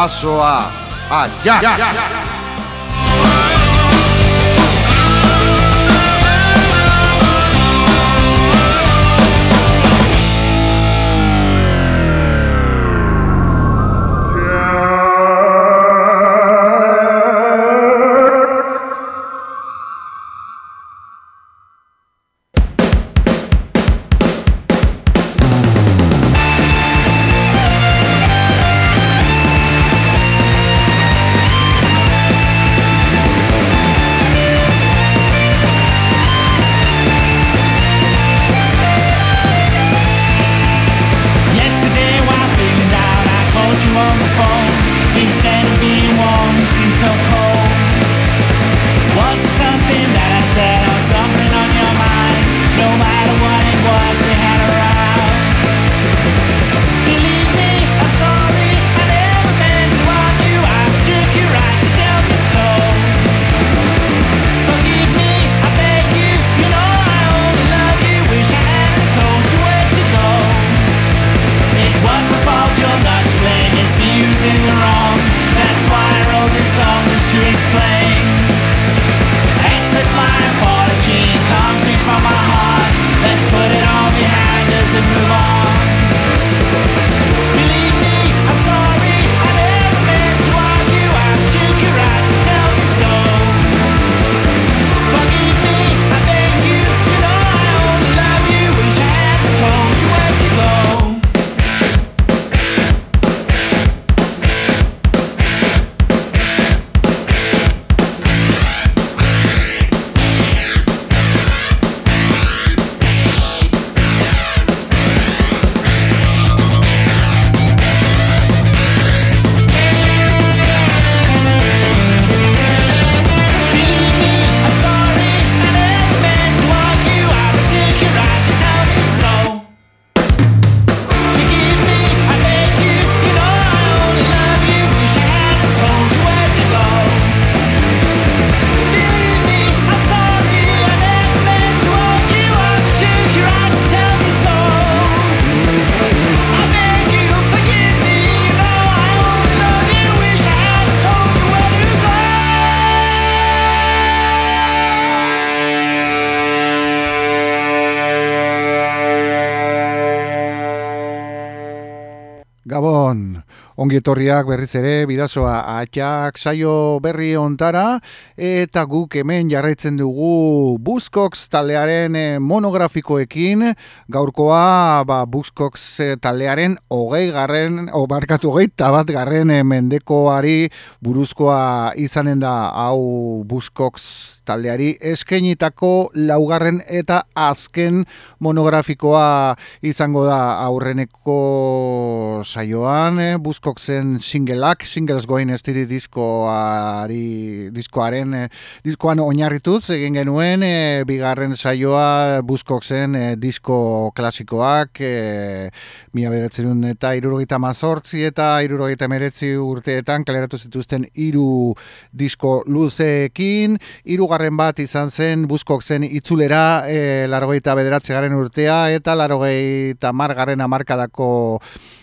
Bidazoa allá. ongietorriak berriz ere bidazoa atxak saio berri ontara eta guk hemen jarraitzen dugu Buskox taldearen eh, monografikoekin gaurkoa ba, Buskox eh, taldearen hogei garren, o barkatu hogei tabat garren eh, mendekoari buruzkoa izanen da hau Buskox taldeari eskenitako laugarren eta azken monografikoa izango da aurreneko saioan, eh, buskok zen singleak, singles goin ez diri diskoari, diskoaren, eh, diskoan oinarrituz egin genuen, eh, bigarren saioa buskok zen eh, disko klasikoak, eh, mila beretzen eta irurogeita mazortzi eta irurogeita meretzi urteetan kaleratu zituzten iru disko luzeekin, irugarren hirugarren bat izan zen buskok zen itzulera e, largoita bederatze garen urtea eta largoita margarren amarkadako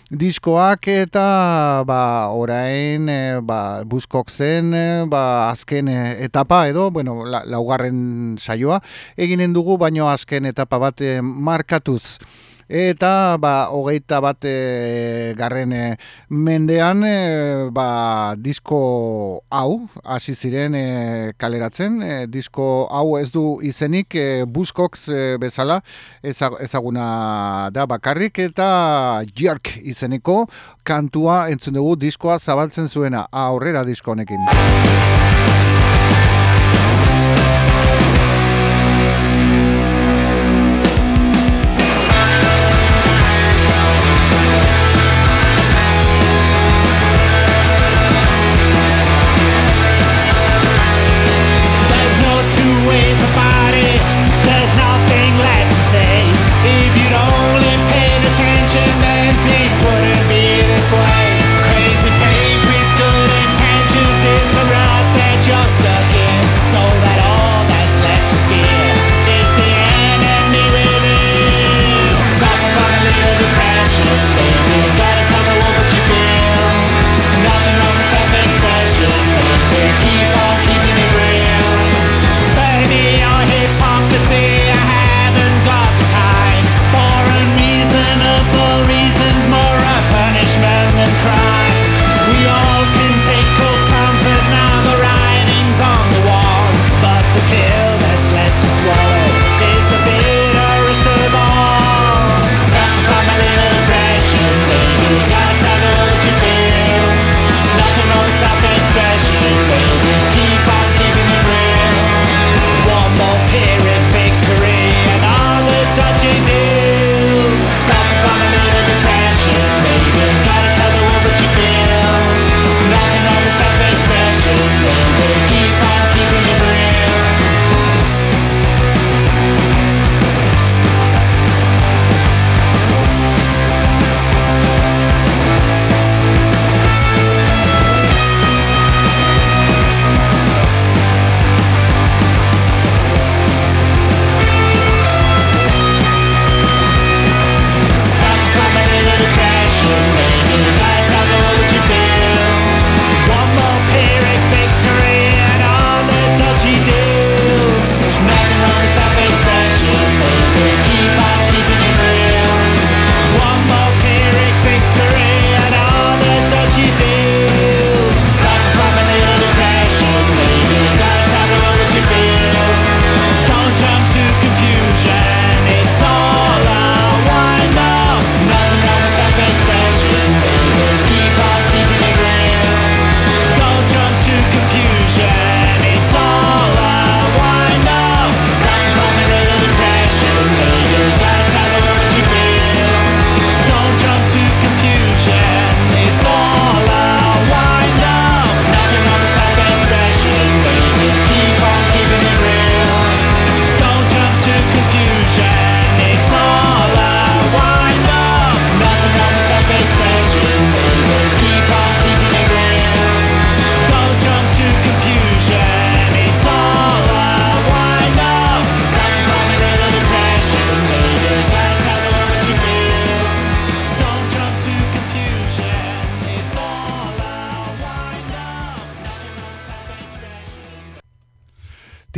diskoak eta ba, orain e, ba, buskok zen e, ba, azken etapa edo bueno, la, laugarren saioa eginen dugu baino azken etapa bat e, markatuz eta ba, hogeita bat e, garren e, mendean e, ba, disko hau hasi ziren e, kaleratzen. E, disko hau ez du izenik e, buskoks e, bezala ezaguna da bakarrik. Eta jerk izeneko kantua entzun dugu diskoa zabaltzen zuena. Aurrera disko honekin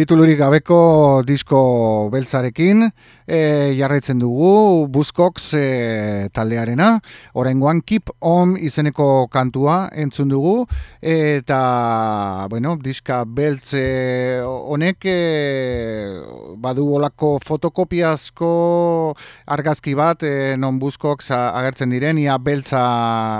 titulurik gabeko disko beltzarekin e, jarraitzen dugu Buskox e, taldearena. Oraingoan Keep On izeneko kantua entzun dugu. Eta bueno, diska beltze honek e, badu olako fotokopiazko argazki bat e, non Buskox agertzen diren ia beltza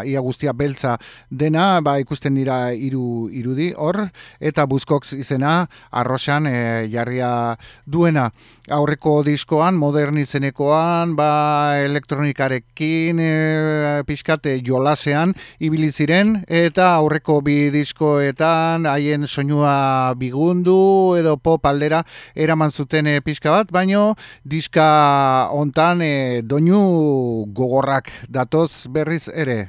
ia guztia beltza dena ba ikusten dira hiru irudi hor. Eta Buskox izena arrosan e, jarria duena. Aurreko diskoan modernizenekoan ba elektronikarekin e, pixkate jolasean ibili ziren eta aurreko bi diskoetan haien soinua bigundu edo pop aldera eraman zuten e, pixka bat baino diska hontan e, doinu gogorrak datoz berriz ere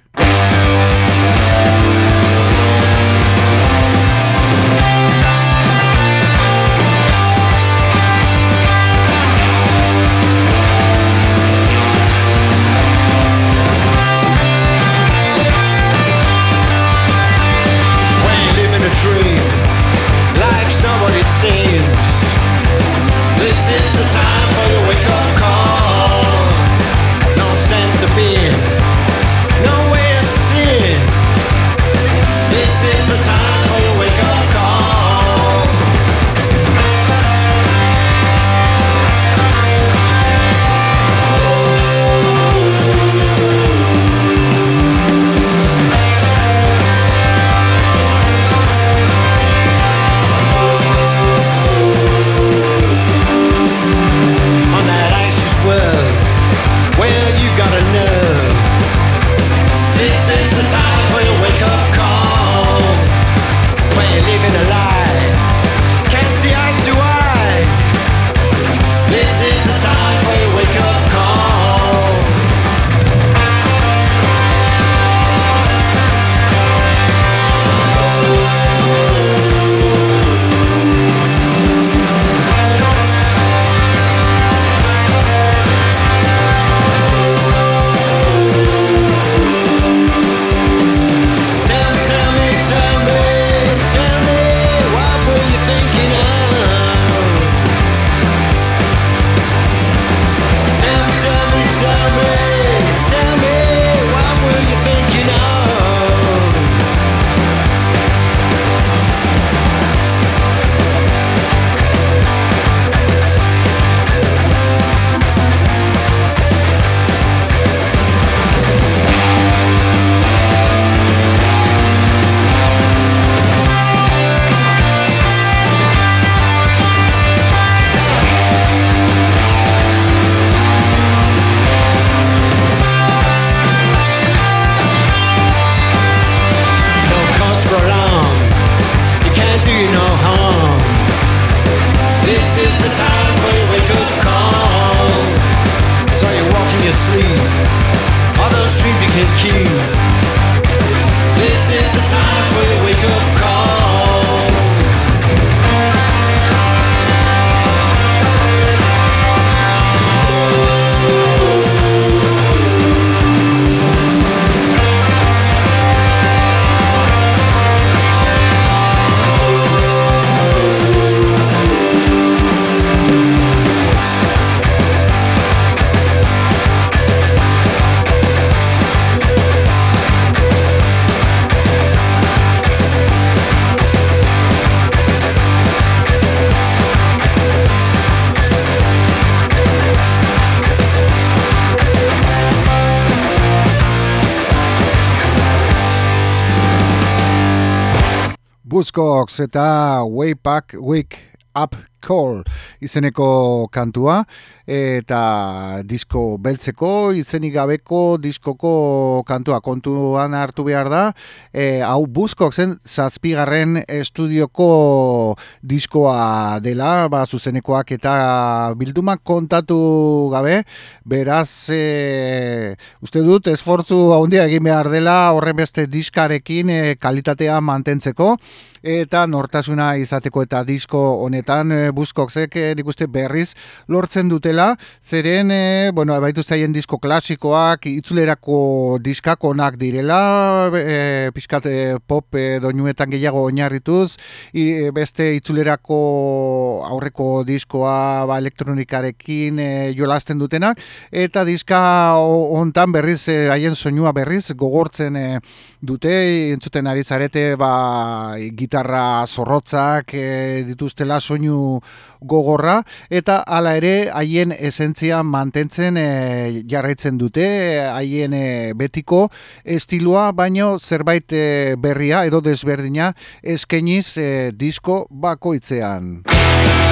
Buzzcocks eta Way Back Wake Up Call izeneko kantua eta disko beltzeko izenik gabeko diskoko kantua kontuan hartu behar da. E, hau buzkok zen zazpigarren estudioko diskoa dela ba, zuzenekoak eta bildumak kontatu gabe. Beraz e, uste dut esfortzu handia egin behar dela horren beste diskarekin e, kalitatea mantentzeko eta nortasuna izateko eta disko honetan e, buskokzek nik uste berriz lortzen dutela, zeren, e, bueno, baitu zaien disko klasikoak, itzulerako diskakonak direla, e, pixkat pop e, doinuetan gehiago oinarrituz, i, beste itzulerako aurreko diskoa ba, elektronikarekin e, jolasten dutenak, eta diska hontan berriz, haien soinua berriz, gogortzen e, dute, entzuten ari zarete, ba, gitarra zorrotzak e, dituztela soinu gogorra, eta hala ere haien esentzia mantentzen e, jarraitzen dute, haien e, betiko estiloa, baino zerbait e, berria edo desberdina eskeniz e, disko bakoitzean.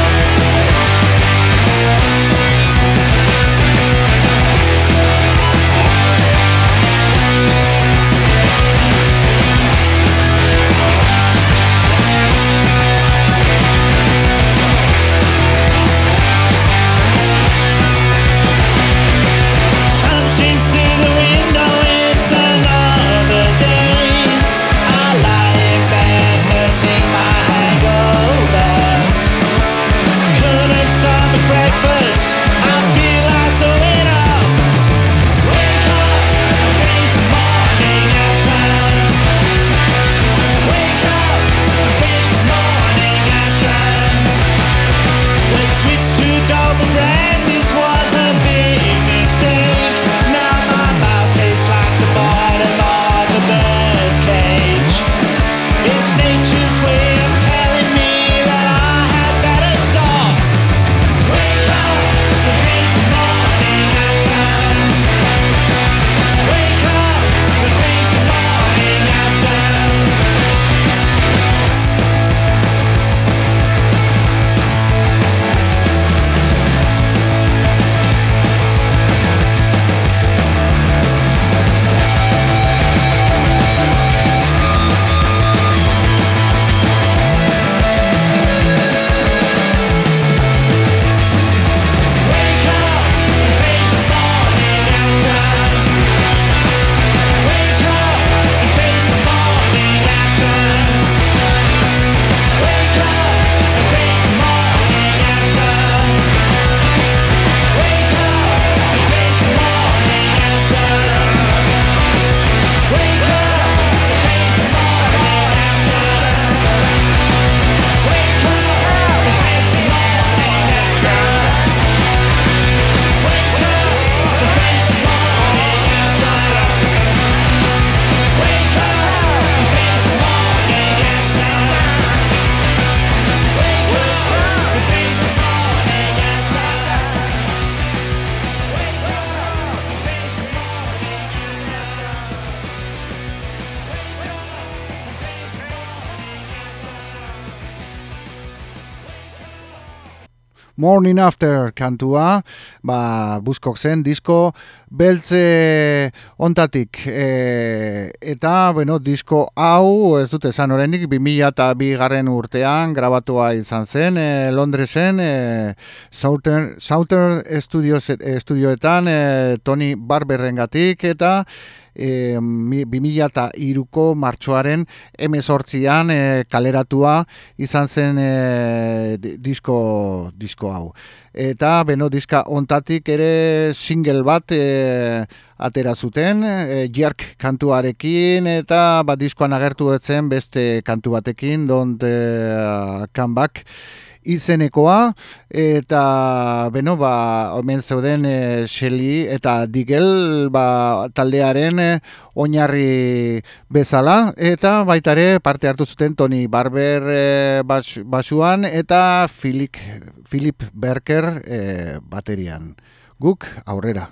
Morning After kantua, ba, buskok zen, disko beltze ontatik. E, eta, bueno, disko hau, ez horrenik, 2000 eta bi garren urtean, grabatua izan zen, e, Londresen, e, Southern, Southern Studioetan, e, Tony Barberren gatik, eta e, 2000 eta iruko martxoaren emezortzian e, kaleratua izan zen e, disko, disko hau. Eta beno diska ontatik ere single bat e, atera zuten, e, jerk kantuarekin eta bat diskoan agertu etzen beste kantu batekin, don't uh, come back izenekoa eta beno ba omen zeuden e, Shelly eta Digel ba, taldearen e, oinarri bezala. Eta baita ere parte hartu zuten Tony Barber e, basuan eta Philip Philip Berker e, baterian. Guk aurrera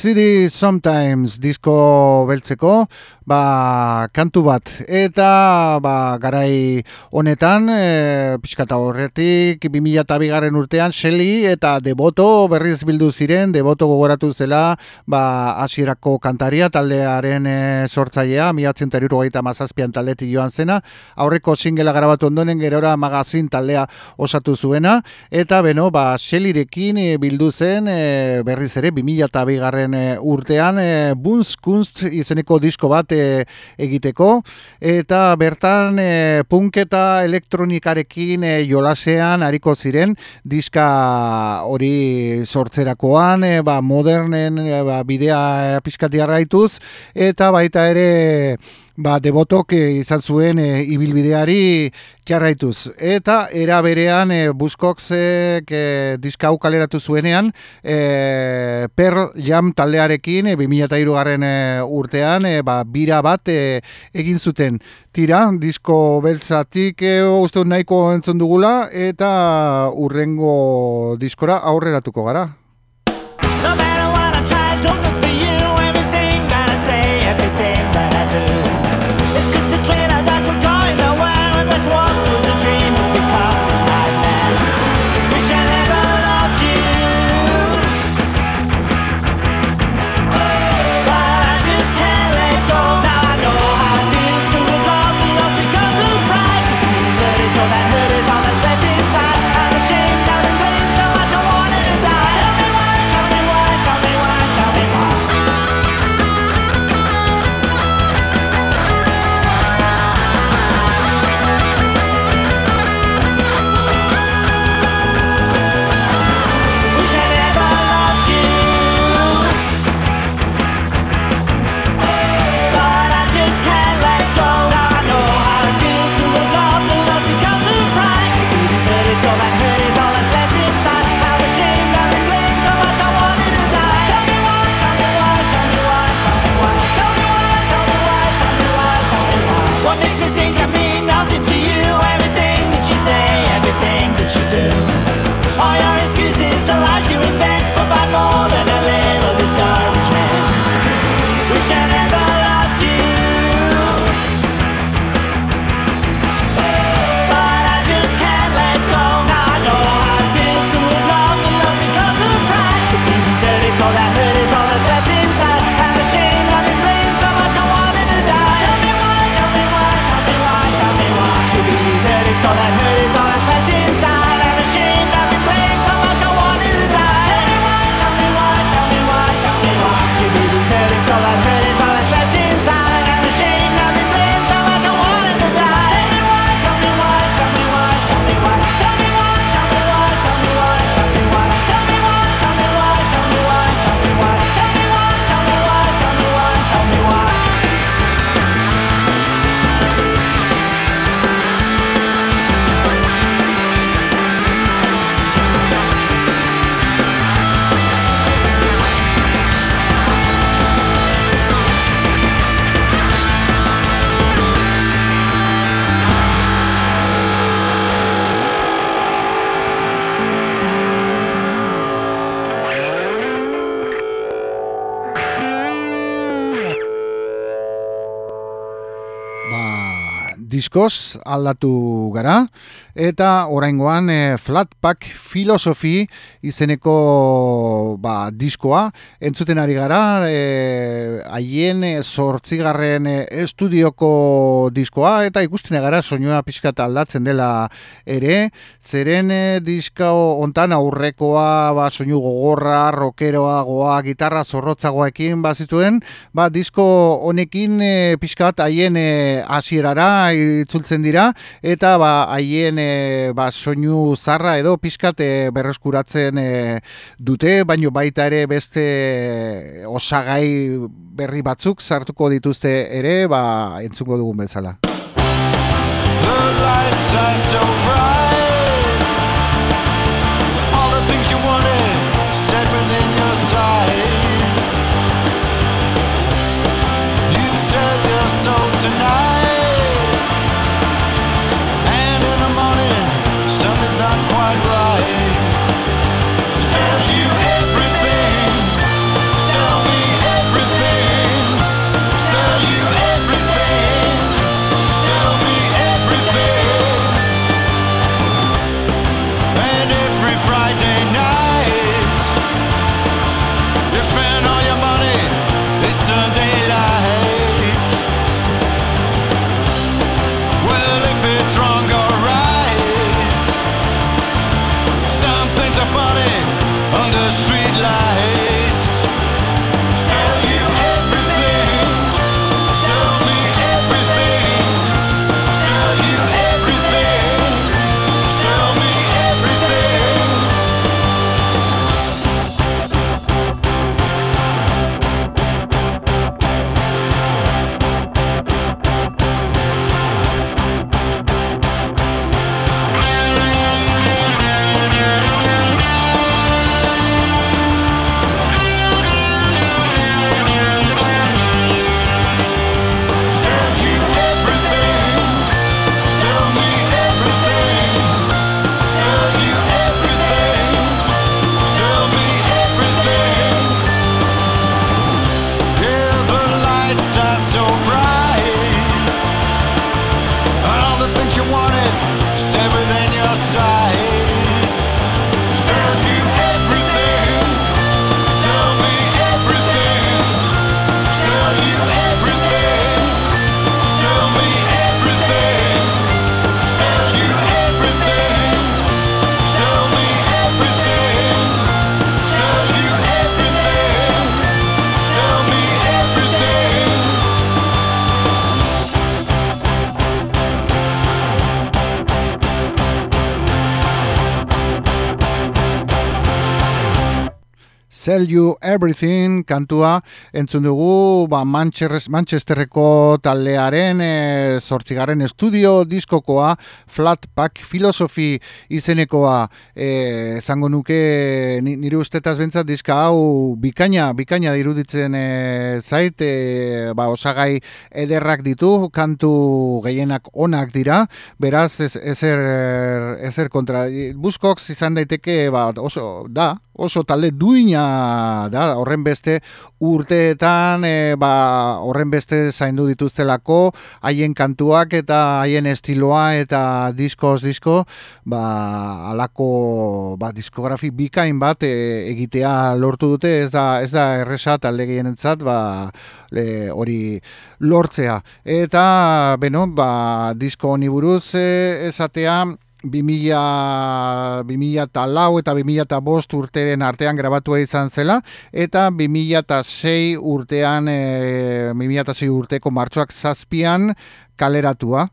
City Sometimes disko beltzeko, ba, kantu bat. Eta ba, garai honetan, e, pixkata horretik, 2002 garren urtean, Shelly eta Deboto berriz bildu ziren, Deboto gogoratu zela, ba, asierako kantaria, taldearen e, sortzailea, miatzen teriru gaita mazazpian taldetik joan zena, aurreko singela grabatu ondonen, gerora magazin taldea osatu zuena, eta beno, ba, Shellyrekin e, bildu zen, e, berriz ere, 2002 garren e, urtean e, Bunz Kunst izeneko disko bat e, egiteko. Eta bertan e, punketa elektronikarekin e, jolasean hariko ziren diska hori sortzerakoan e, ba, modernen e, ba, bidea pixkati arraituz eta baita ere ba, debotok eh, izan zuen e, ibilbideari jarraituz. Eta era berean e, Buskoxek e, diskau kaleratu zuenean e, Pearl Jam taldearekin e, 2003 garren urtean e, ba, bira bat egin zuten. Tira, disko beltzatik e, uste nahiko entzun dugula eta urrengo diskora aurreratuko gara. Diskoz aldatu gara eta oraingoan e, Flatpak Philosophy izeneko ba, diskoa. Entzuten ari gara e, haien sortzigarren e, estudioko diskoa. Eta ikusten gara soinua pixkat aldatzen dela ere. Zeren e, diska ontan aurrekoa ba, soinu gogorra, rokeroa goa, gitarra zorrotzagoekin bazituen. Ba, disko honekin e, pixkat haien e, hasierara itzultzen dira. Eta ba haien e, ba, soinu zarra edo pixkat e, berreskuratzen e, dute baino baita ere beste osagai berri batzuk sartuko dituzte ere ba entzungo dugun bezala Tell You Everything kantua entzun dugu ba, Manchesterreko taldearen e, zortzigaren estudio diskokoa Flat Pack Philosophy izenekoa. E, zango nuke nire ustetaz bentsat diska hau bikaina, bikaina diruditzen e, zait e, ba, osagai ederrak ditu kantu gehienak onak dira. Beraz ezer, ezer kontra. Buskox izan daiteke ba, oso da oso talde duina da, horren beste urteetan e, ba, horren beste zaindu dituztelako haien kantuak eta haien estiloa eta diskoz disko ba, alako ba, diskografi bikain bat e, egitea lortu dute ez da, ez da erresa talde gehienentzat ba, hori lortzea. Eta beno, ba, disko honi buruz e, esatea 2000, eta lau eta 2000 eta bost urteren artean grabatua izan zela, eta 2006 urtean, e, 2006 urteko martxoak zazpian kaleratua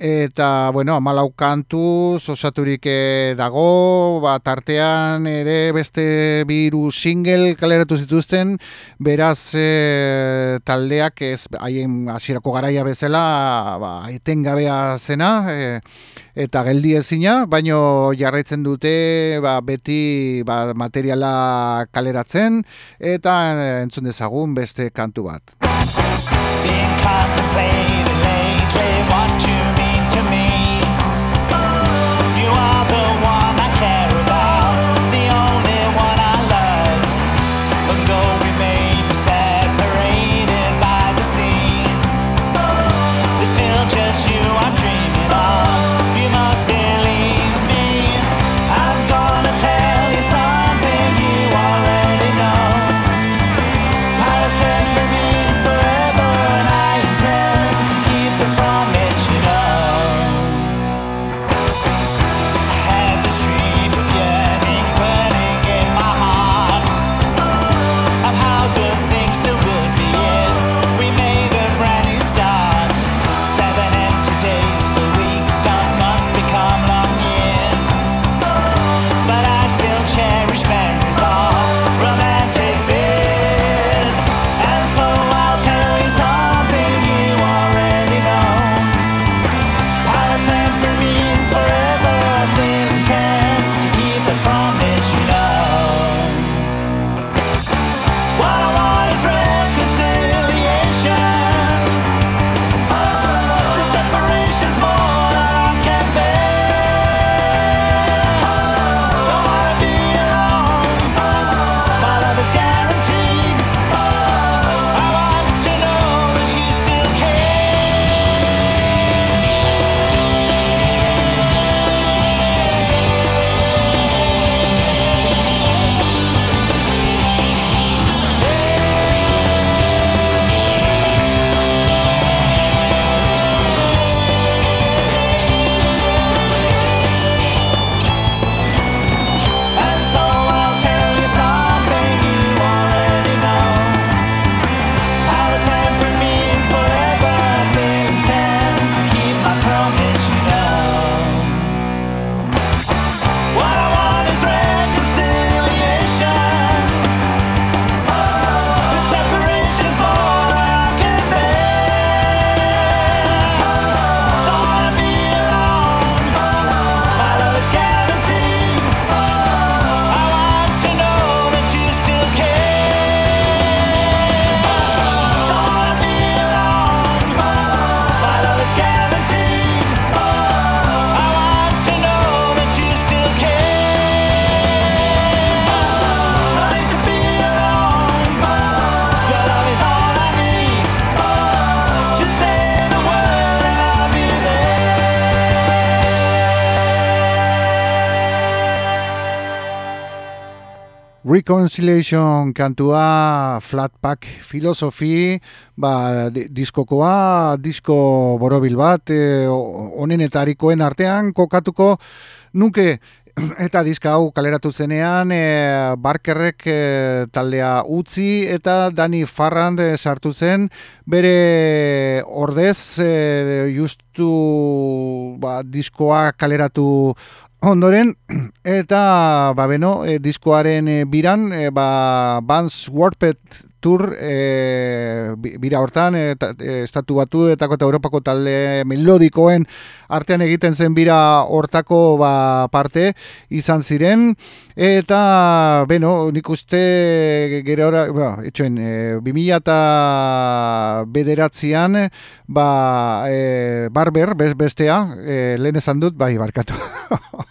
eta bueno, amalau kantu osaturik eh, dago, bat artean ere beste biru single kaleratu zituzten, beraz e, taldeak ez haien hasierako garaia bezala, ba, etengabea zena, e, eta geldi ezina, baino jarraitzen dute ba, beti ba, materiala kaleratzen, eta entzun dezagun beste kantu bat. Reconciliation kantua Flatpak Philosophy ba, diskokoa, disko borobil bat e, onenetarikoen artean kokatuko nuke. Eta diska hau kaleratu zenean e, Barkerrek e, taldea utzi eta Dani Farrand e, sartu zen. Bere ordez e, justu ba, diskoa kaleratu Ondoren, eta ba, beno, e, diskoaren e, biran, e, ba, Vans Warped Tour e, bira hortan, e, estatu batu eta Europako talde melodikoen artean egiten zen bira hortako ba, parte izan ziren. Eta, beno, nik uste gero ba, etxoen, e, 2000 eta bederatzean, ba, e, barber, bestea, e, lehen esan dut, bai, barkatu.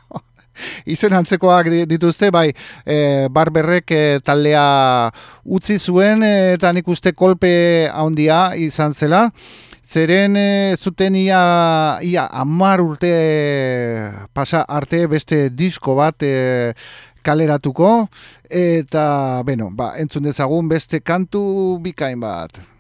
izen antzekoak dituzte, bai, e, barberrek e, taldea utzi zuen, e, eta nik uste kolpe handia izan zela, zeren e, zuten ia, ia amar urte pasa arte beste disko bat e, kaleratuko, eta, bueno, ba, entzun dezagun beste kantu bikain bat.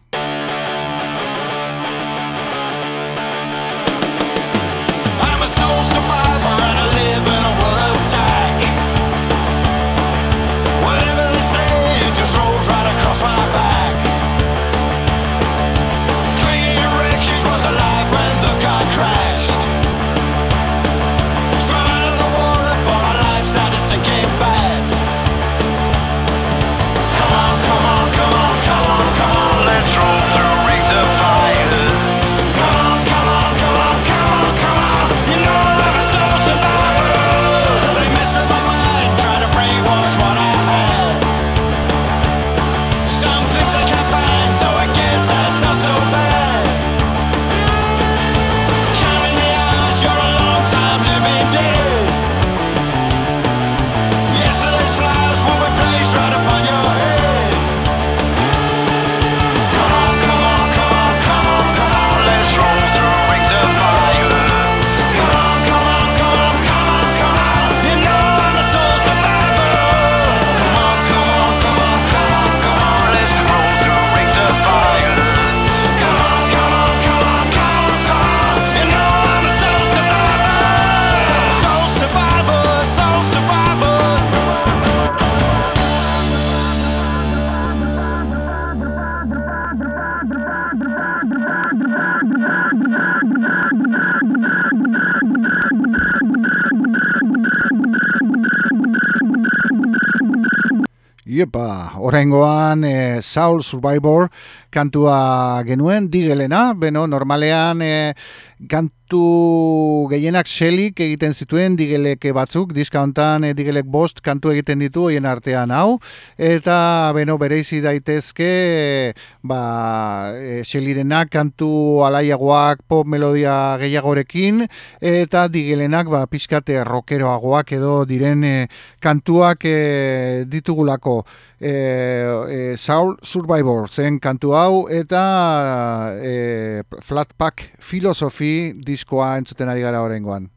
Soul Survivor kantua genuen, digelena, beno, normalean e, kantu gehienak xelik egiten zituen digelek batzuk, diska hontan e, digelek bost kantu egiten ditu hoien artean hau, eta beno, bereizi daitezke ba, e, xelirenak kantu alaiagoak pop melodia gehiagorekin, eta digelenak ba, pixkate rockeroagoak edo diren e, kantuak e, ditugulako. E, e, Soul Survivor zen kantu hau eta e, Flatpak Philosophy diskoa entzuten ari gara horrengoan.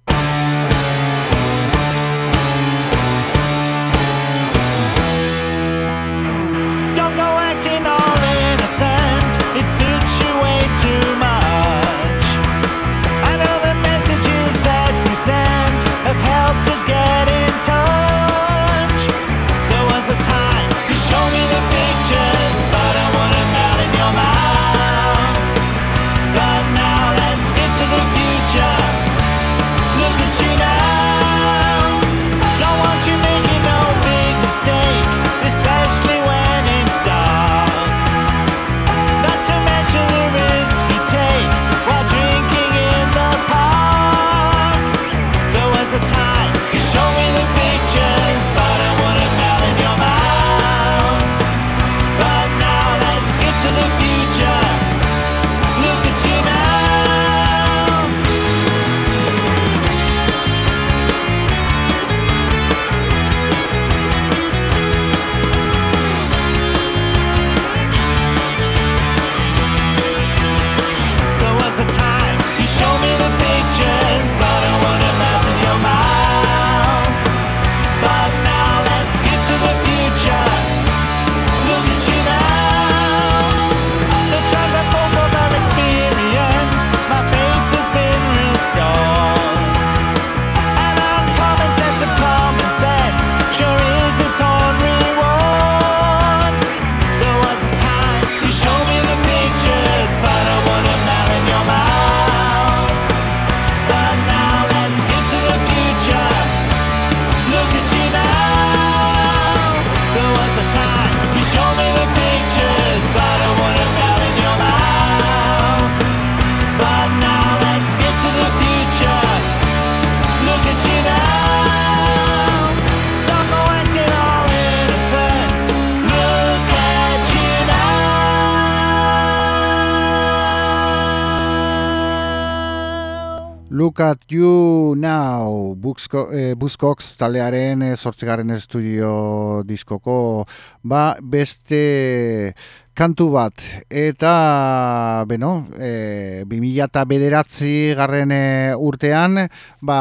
At you now, Buzzcocks talearen sortzigarren estudio diskoko, ba, beste kantu bat. Eta beno e, 2000 eta bederatzi garren e, urtean ba,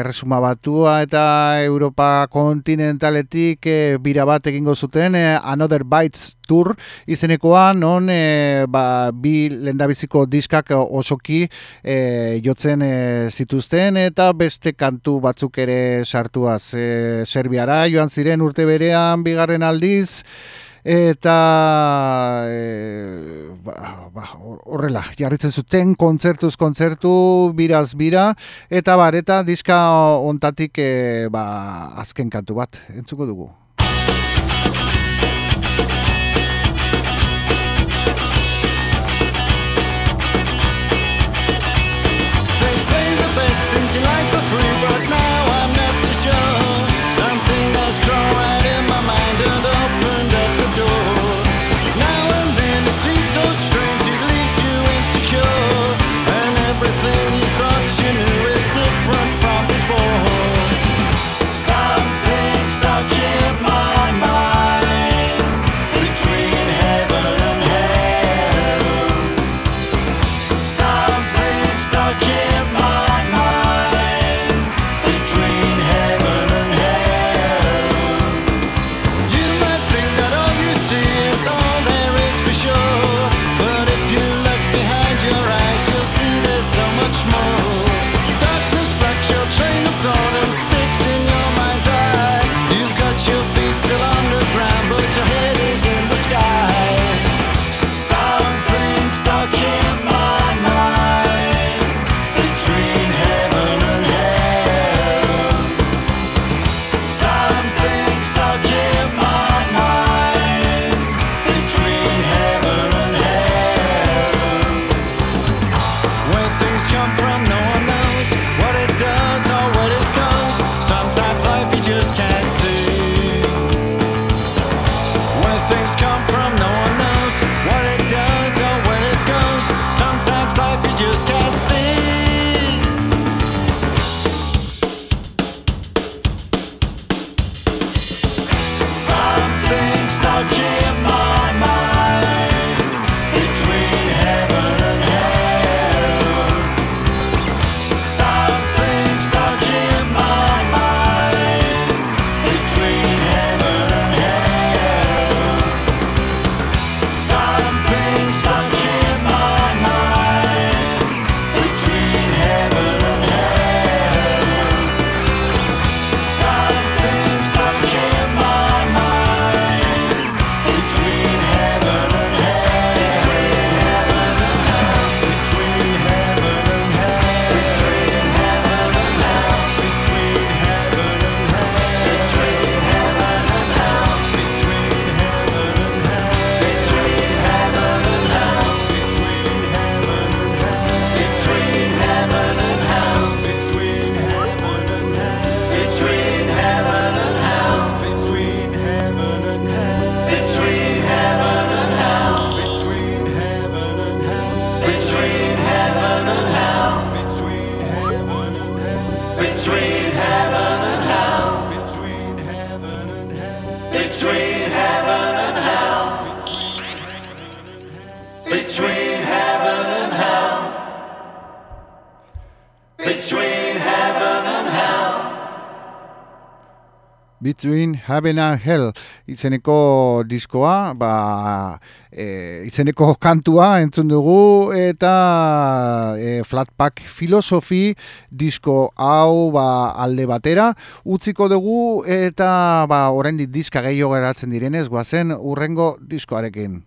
erresuma batua eta Europa kontinentaletik e, bira bat egingo zuten e, Another Bites Tour izenekoa non e, ba, bi lendabiziko diskak osoki e, jotzen e, zituzten eta beste kantu batzuk ere sartuaz. E, Serbiara joan ziren urte berean bigarren aldiz eta e, ba, ba, horrela jarritzen zuten kontzertuz kontzertu biraz bira eta bar eta diska ontatik e, ba, azken kantu bat entzuko dugu things come from nowhere. And Hell izeneko diskoa, ba, e, izeneko kantua entzun dugu eta e, Flatpak Philosophy disko hau ba, alde batera utziko dugu eta ba, oraindik diska gehiago geratzen direnez, guazen urrengo diskoarekin.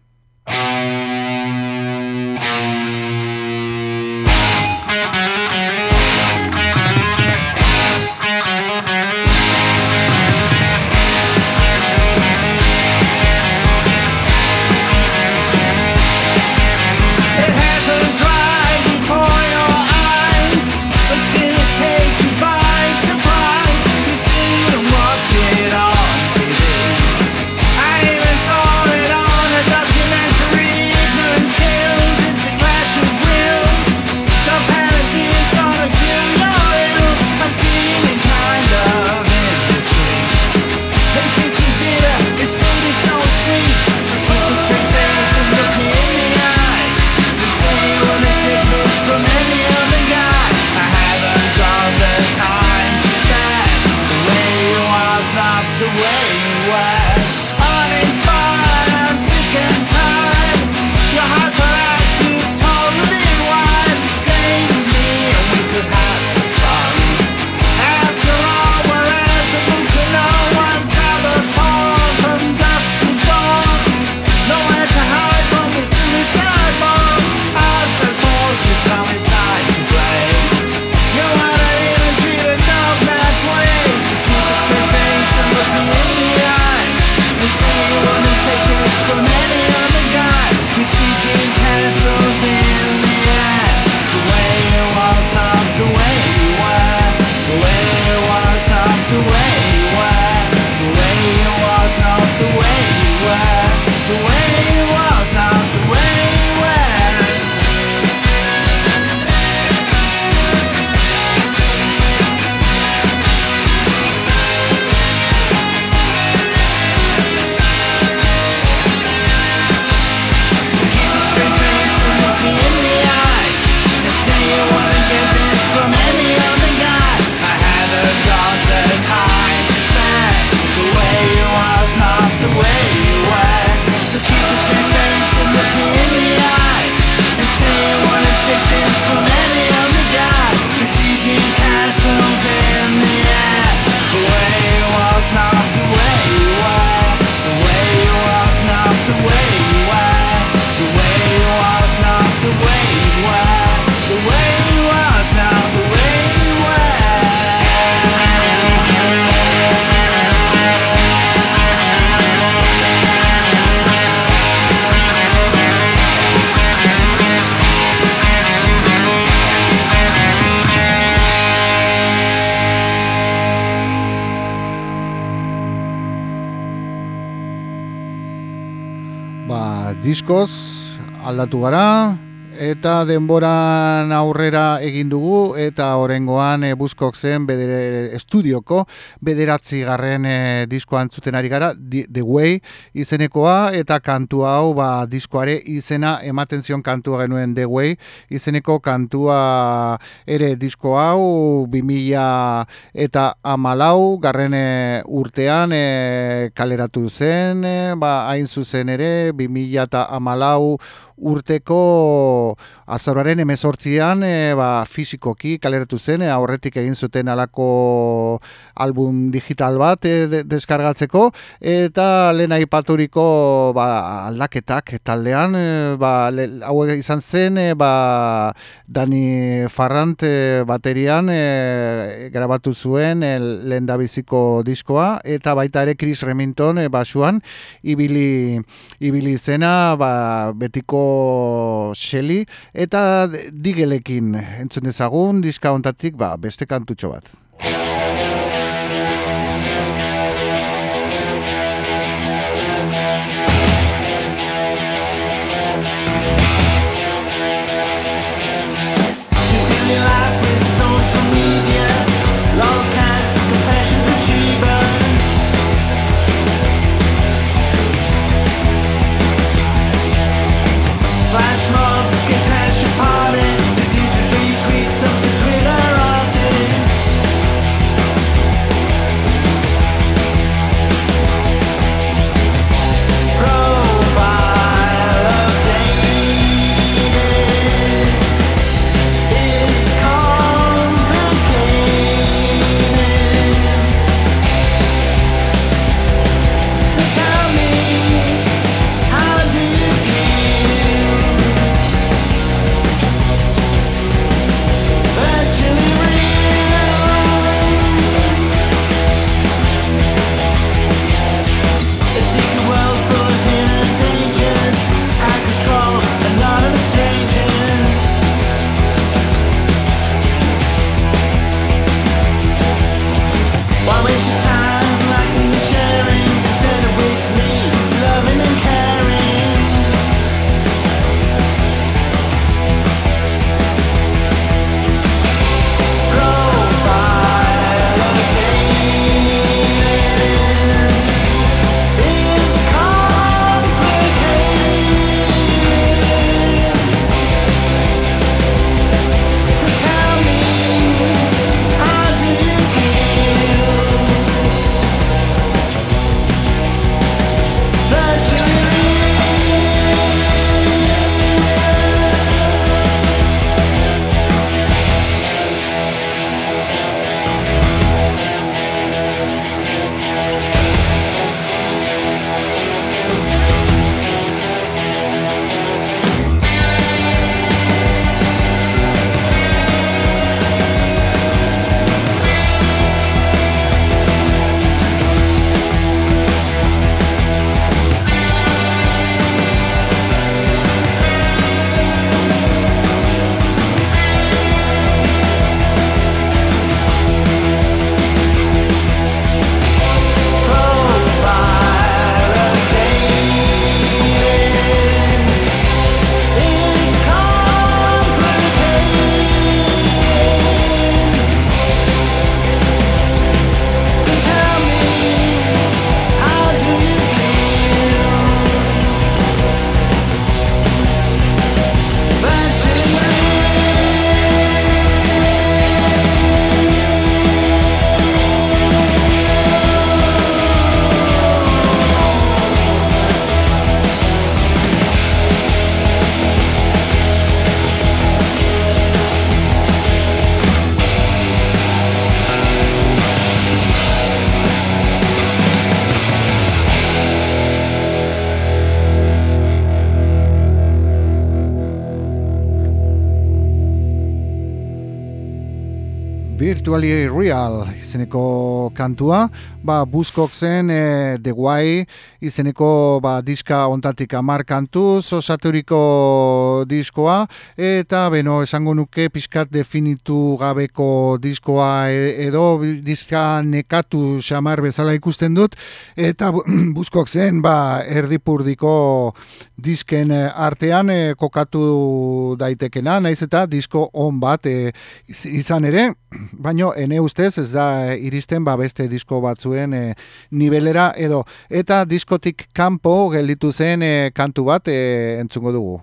Eta denboran aurrera egin dugu eta orengoan e, buskok zen bedere, estudioko bederatzi garren e, diskoan zuten ari gara The Way izenekoa eta kantua hau ba, diskoare izena ematen zion kantua genuen The Way izeneko kantua ere disko hau 2000 eta amalau garren e, urtean e, kaleratu zen e, ba, hain zuzen ere 2000 eta amalau urteko azararen emezortzian e, ba, fizikoki kaleratu zen, e, aurretik egin zuten alako album digital bat e, deskargatzeko, eta lehen aipaturiko ba, aldaketak taldean, e, ba, hau izan zen, e, ba, Dani Farrant baterian e, grabatu zuen e, lehen dabiziko diskoa, eta baita ere Chris Remington e, basuan, ibili, ibili zena ba, betiko Shelly eta digelekin entzun dezagun diska hontatik ba, beste kantutxo bat. Actually Real. Izeneko kantua, ba, buskok zen e, The Why izeneko ba, diska ontatik amar kantu, osaturiko diskoa, eta beno, esango nuke pixkat definitu gabeko diskoa e, edo diska nekatu xamar bezala ikusten dut, eta buskok zen ba, erdipurdiko disken artean e, kokatu daitekena, naiz eta disko on bat e, izan ere, baino ene ustez ez da iristen ba beste disko batzuen e, nivelera edo eta diskotik kanpo gelditu zen e, kantu bat e, entzungo dugu.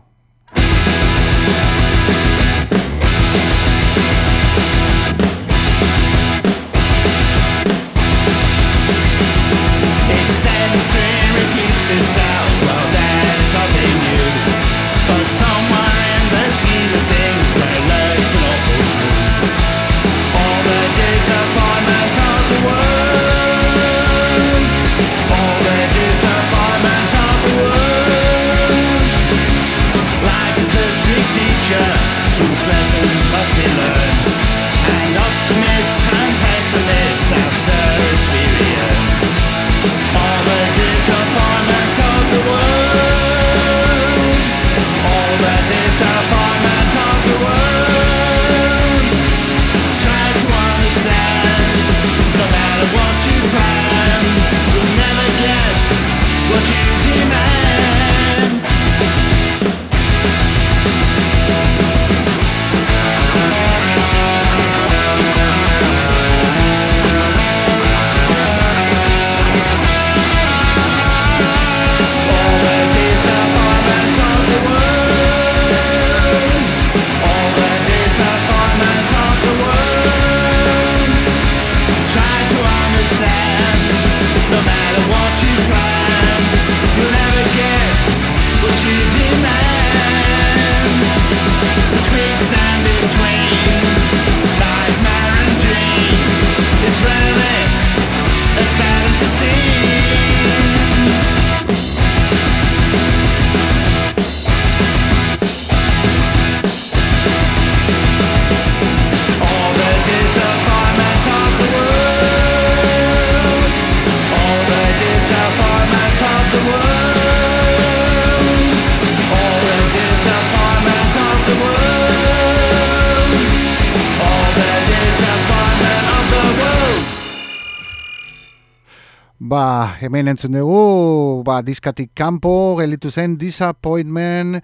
Hemen entzun dugu, ba, diskatik kanpo, gelitu zen Disappointment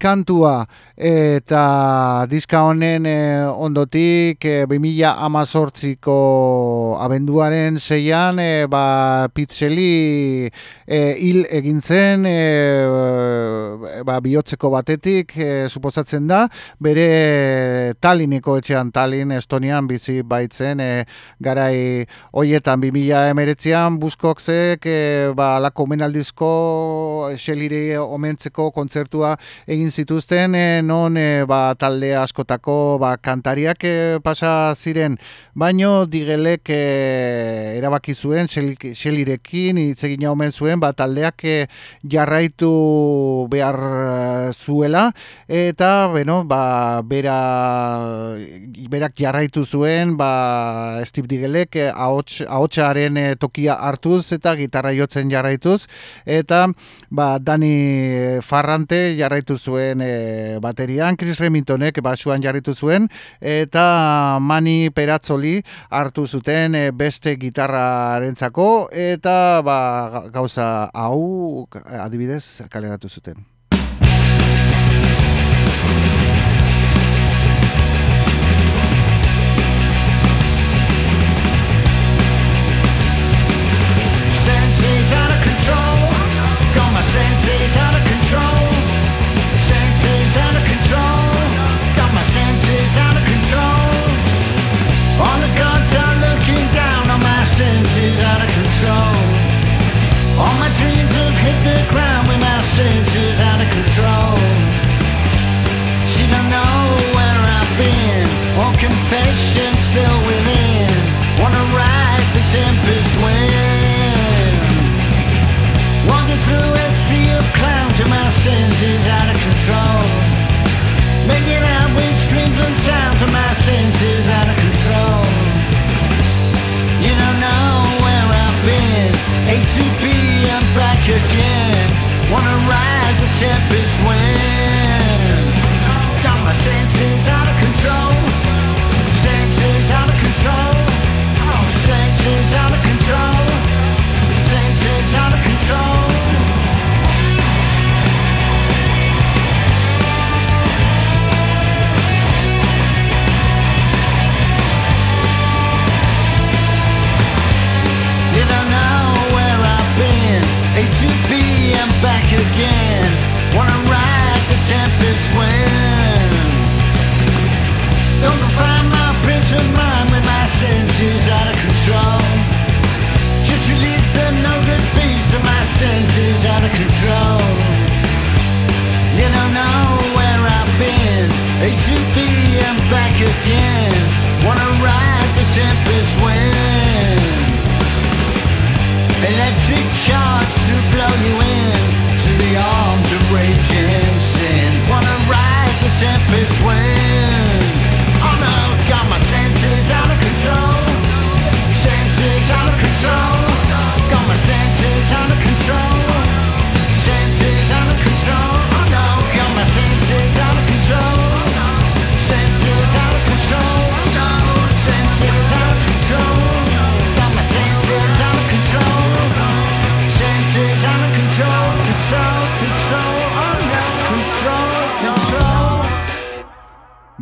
kantua. Eta diska honen e, ondotik e, 2000 amazortziko abenduaren zeian e, ba, pitzeli e, hil egin zen e, ba, bihotzeko batetik e, suposatzen da. Bere talineko etxean talin Estonian bizi baitzen e, garai hoietan 2000 emeretzean buskok zek e, ba, lako menaldizko xelire omentzeko kontzertua egin zituzten e, non e, ba, talde askotako ba, kantariak e, pasa ziren. Baino digelek e, erabaki zuen xelirekin hitz egin omen zuen ba, taldeak e, jarraitu behar zuela. Eta bueno, ba, bera, berak jarraitu zuen ba, Steve digelek e, ahotsaren e, tokia hartuz eta gitarra jotzen jarraituz. Eta ba, Dani Farrante jarraitu zuen zuen e, baterian, Chris Remingtonek basuan jarritu zuen, eta Mani Peratzoli hartu zuten e, beste gitarrarentzako eta ba, gauza hau adibidez kaleratu zuten.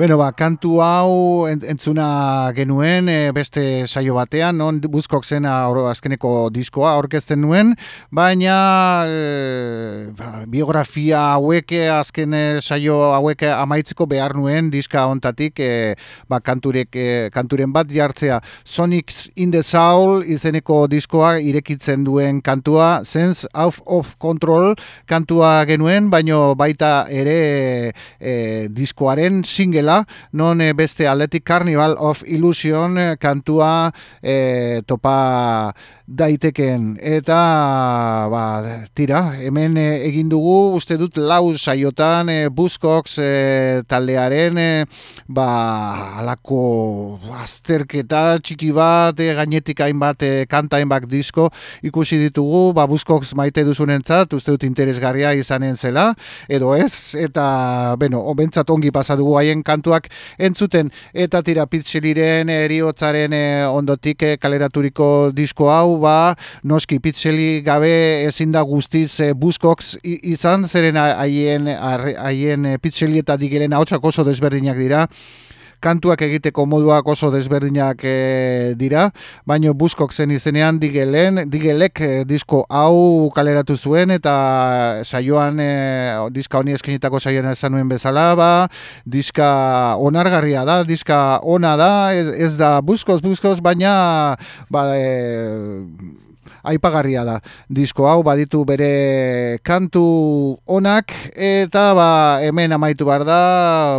Bueno, ba, kantu hau ent- entzuna genuen e, beste saio batean, non buzkok zena oro azkeneko diskoa aurkezten nuen, baina e, ba, biografia hauek e, azken saio hauek amaitzeko behar nuen diska hontatik e, ba, kanturek, e, kanturen bat jartzea. Sonics in the Soul izeneko diskoa irekitzen duen kantua, Sense of, of Control kantua genuen, baino baita ere e, diskoaren singela, non e, beste Athletic Carnival of Illusion e, kantua e, topa daiteken eta ba, tira, hemen e, egin dugu uste dut lau saiotan e, Buzzcocks e, taldearen e, ba alako azterketa txiki bat e, gainetik hainbat e, kanta hainbat disko ikusi ditugu. Ba Buzzcocks maite duzunentzat uste dut interesgarria izanen zela edo ez. Eta beno, obentzat ongi pasa dugu haien kantuak entzuten. Eta tira pitzeliren eriotzaren e, ondotik e, kaleraturiko disko hau ba noski pitzeli gabe ezin da guztiz e, Buzzcocks i- izan zeren haien haien e, pitzeli eta digelen ahotsak oso desberdinak dira kantuak egiteko moduak oso desberdinak e, dira, baino Buskok zen izenean digelen, digelek e, disko hau kaleratu zuen eta saioan e, diska honi eskenitako saioan esan nuen bezala, ba, diska onargarria da, diska ona da, ez, ez da Buskos, Buskos, baina ba, e, aipagarria da. Disko hau baditu bere kantu onak eta ba hemen amaitu behar da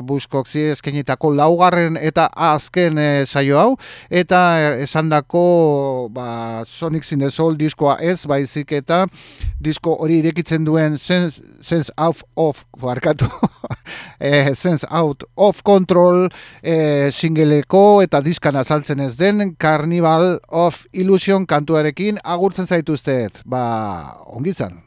Buskoksi eskenitako laugarren eta azken e, saio hau eta esandako ba Sonic in the Soul diskoa ez baizik eta disko hori irekitzen duen sense, sense out of barkatu eh, sense out of control eh, singeleko eta diskan azaltzen ez den Carnival of Illusion kantuarekin agurtzen zaituztet ba ongi izan